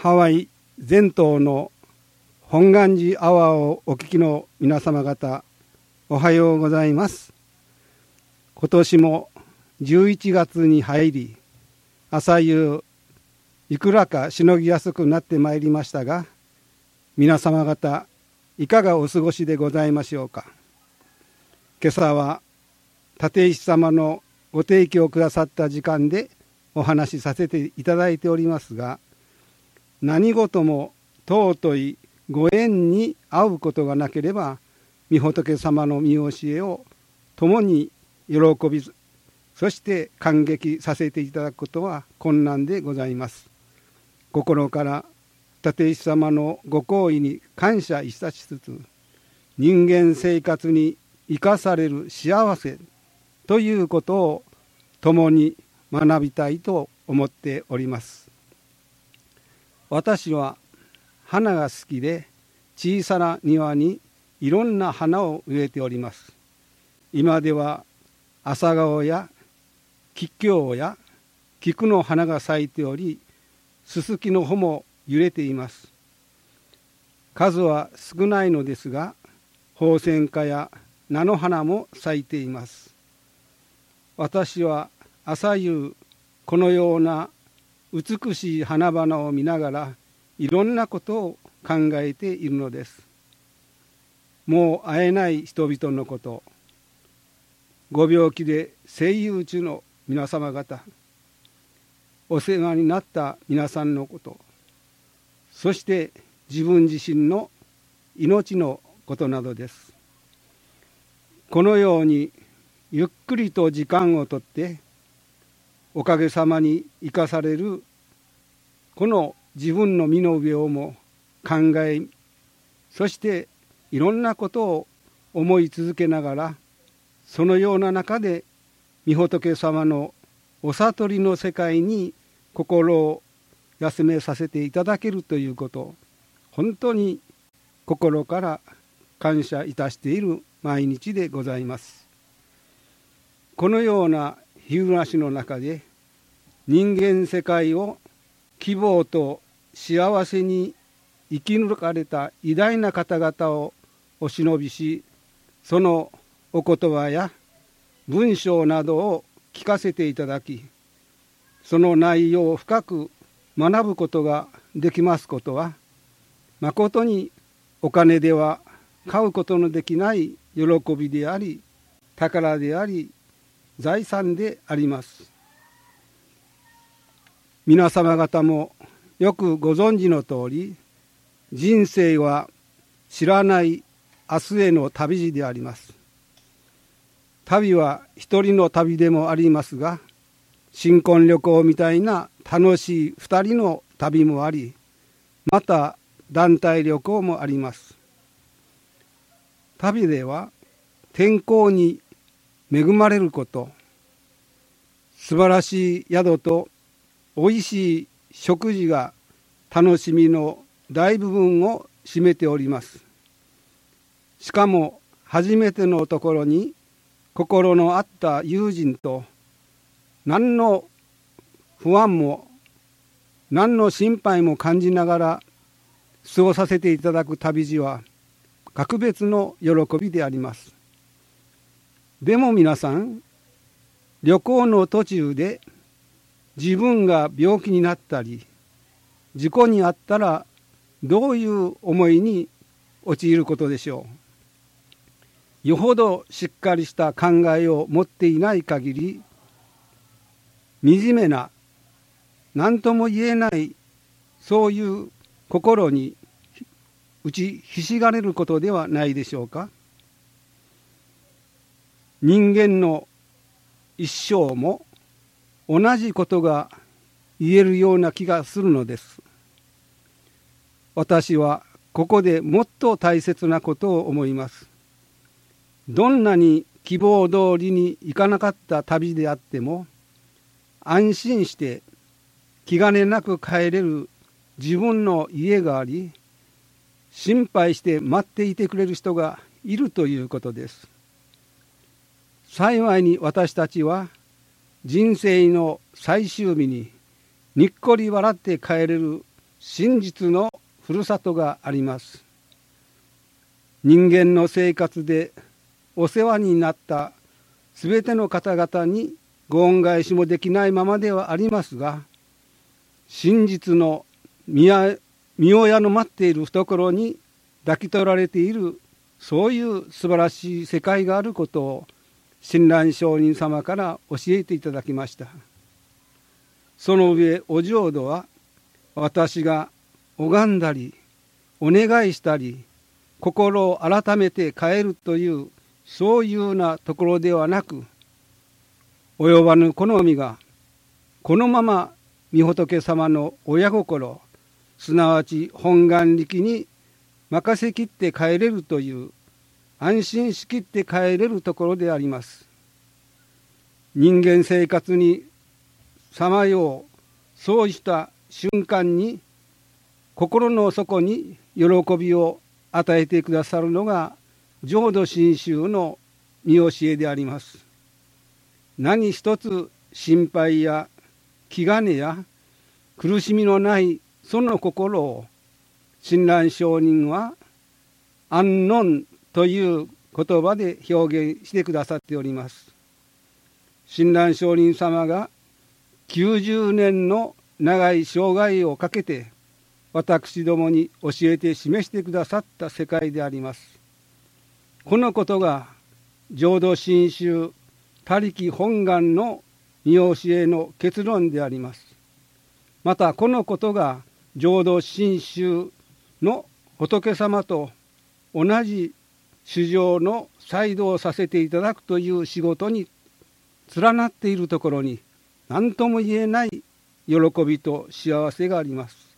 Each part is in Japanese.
ハワイ全島の本願寺アワーをお聞きの皆様方おはようございます。今年も11月に入り朝夕いくらかしのぎやすくなってまいりましたが皆様方いかがお過ごしでございましょうか。今朝は立石様のご提供くださった時間でお話しさせていただいておりますが何事も尊いご縁に会うことがなければ御仏様の見教えを共に喜びずそして感激させていただくことは困難でございます。心から立石様のご好意に感謝いたしつつ人間生活に生かされる幸せということを共に学びたいと思っております。私は花が好きで小さな庭にいろんな花を植えております。今では朝顔や桔梗や菊の花が咲いておりすすきの穂も揺れています。数は少ないのですがホウセンカや菜の花も咲いています。私は朝夕このような美しい花々を見ながらいろんなことを考えているのです。もう会えない人々のこと。ご病気で声優中の皆様方。お世話になった皆さんのこと。そして自分自身の命のことなどです。このようにゆっくりと時間をとっておかげさまに生かされるこの自分の身の上をも考えそしていろんなことを思い続けながらそのような中で御仏様のお悟りの世界に心を休めさせていただけるということ本当に心から感謝いたしている毎日でございます。このような日暮らしの中で人間世界を希望と幸せに生き抜かれた偉大な方々をお忍びしそのお言葉や文章などを聞かせていただきその内容を深く学ぶことができますことはまことにお金では買うことのできない喜びであり宝であり財産であります。皆様方もよくご存知の通り人生は知らない明日への旅路であります。旅は一人の旅でもありますが新婚旅行みたいな楽しい二人の旅もありまた団体旅行もあります。旅では天候に恵まれること素晴らしい宿とおいしい食事が楽しみの大部分を占めております。しかも初めてのところに心の合った友人と何の不安も何の心配も感じながら過ごさせていただく旅路は格別の喜びであります。でも皆さん旅行の途中で自分が病気になったり事故に遭ったらどういう思いに陥ることでしょう。よほどしっかりした考えを持っていない限り惨めな何とも言えないそういう心に打ちひしがれることではないでしょうか。人間の一生も同じことが言えるような気がするのです。私はここでもっと大切なことを思います。どんなに希望通りに行かなかった旅であっても安心して気兼ねなく帰れる自分の家があり心配して待っていてくれる人がいるということです。幸いに私たちは人生の最終日ににっこり笑って帰れる真実のふるさとがあります。人間の生活でお世話になったすべての方々にご恩返しもできないままではありますが真実の宮親の待っている懐に抱き取られているそういう素晴らしい世界があることを親鸞上人様から教えていただきました。その上お浄土は私が拝んだりお願いしたり心を改めて変えるというそういうなところではなく及ばぬ好みがこのまま御仏様の親心すなわち本願力に任せきって帰れるという安心しきって帰れるところであります。人間生活にさまようそうした瞬間に心の底に喜びを与えてくださるのが浄土真宗の見教えであります。何一つ心配や気兼ねや苦しみのないその心を親鸞上人は安穏という言葉で表現してくださっております。親鸞上人様が90年の長い生涯をかけて私どもに教えて示してくださった世界であります。このことが浄土真宗他力本願の見教えの結論であります。またこのことが浄土真宗の仏様と同じ主情の再度をさせていただくという仕事に連なっているところに何とも言えない喜びと幸せがあります。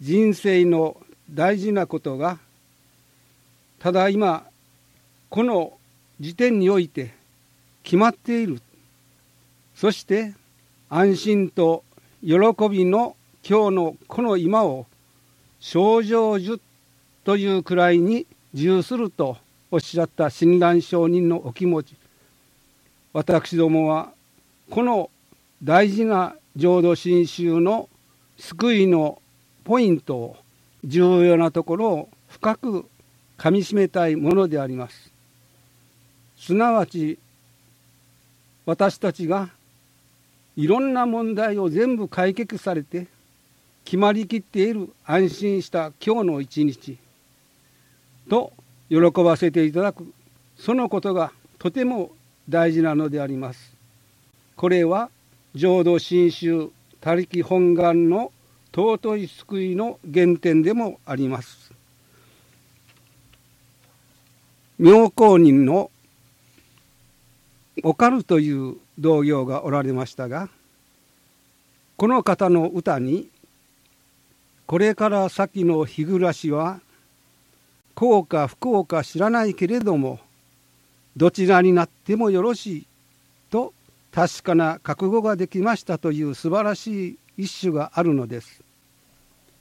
人生の大事なことがただ今この時点において決まっている。そして安心と喜びの今日のこの今を症状樹というくらいに重するとおっしゃった親鸞上人のお気持ち。私どもはこの大事な浄土真宗の救いのポイントを重要なところを深くかみしめたいものであります。すなわち私たちがいろんな問題を全部解決されて決まりきっている安心した今日の一日。と喜ばせていただくそのことがとても大事なのであります。これは浄土真宗他力本願の尊い救いの原点でもあります。妙高人のおかるという同業がおられましたがこの方の歌に「これから先の日暮らしは幸か不幸か知らないけれどもどちらになってもよろしいと確かな覚悟ができましたという素晴らしい一種があるのです。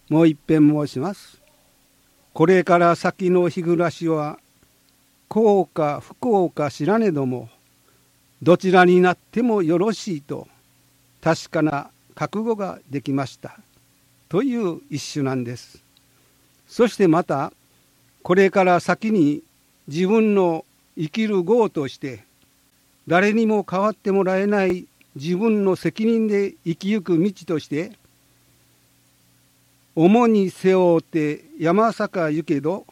もう一遍申します。これから先の日暮らしは幸か不幸か知らねどもどちらになってもよろしいと確かな覚悟ができましたという一種なんです。そしてまたこれから先に自分の生きる業として誰にも代わってもらえない自分の責任で生きゆく道として主に背負うて山坂行けど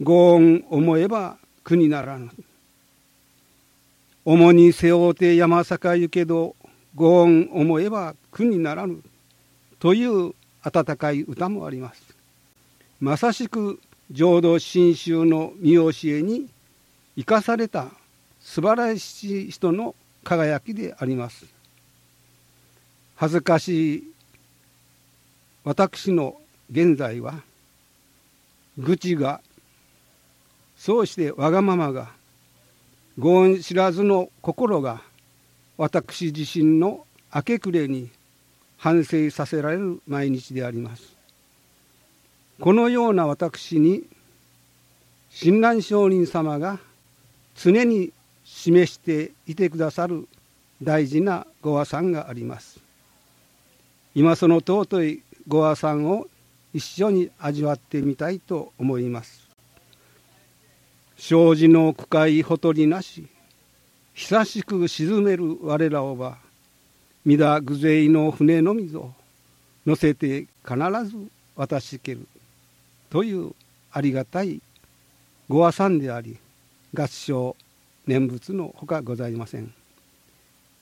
ご恩思えば苦にならぬ。主に背負うて山坂行けどご恩思えば苦にならぬ。という温かい歌もあります。まさしく浄土真宗の見教えに生かされた素晴らしい人の輝きであります。恥ずかしい私の現在は愚痴がそうしてわがままがご恩知らずの心が私自身の明け暮れに反省させられる毎日であります。このような私に親鸞上人様が常に示していてくださる大事なご和算があります。今その尊いご和さんを一緒に味わってみたいと思います。障子の深いほとりなし久しく沈める我らをば皆偶勢の船のみぞ乗せて必ず渡しける。というありがたいご和さんであり合唱念仏のほかございません。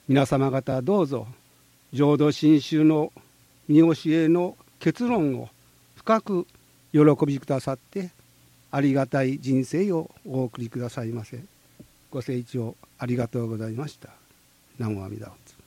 皆様方どうぞ浄土真宗の見教えの結論を深く喜びくださってありがたい人生をお送りくださいませ。ご清聴ありがとうございました。南無阿弥陀仏。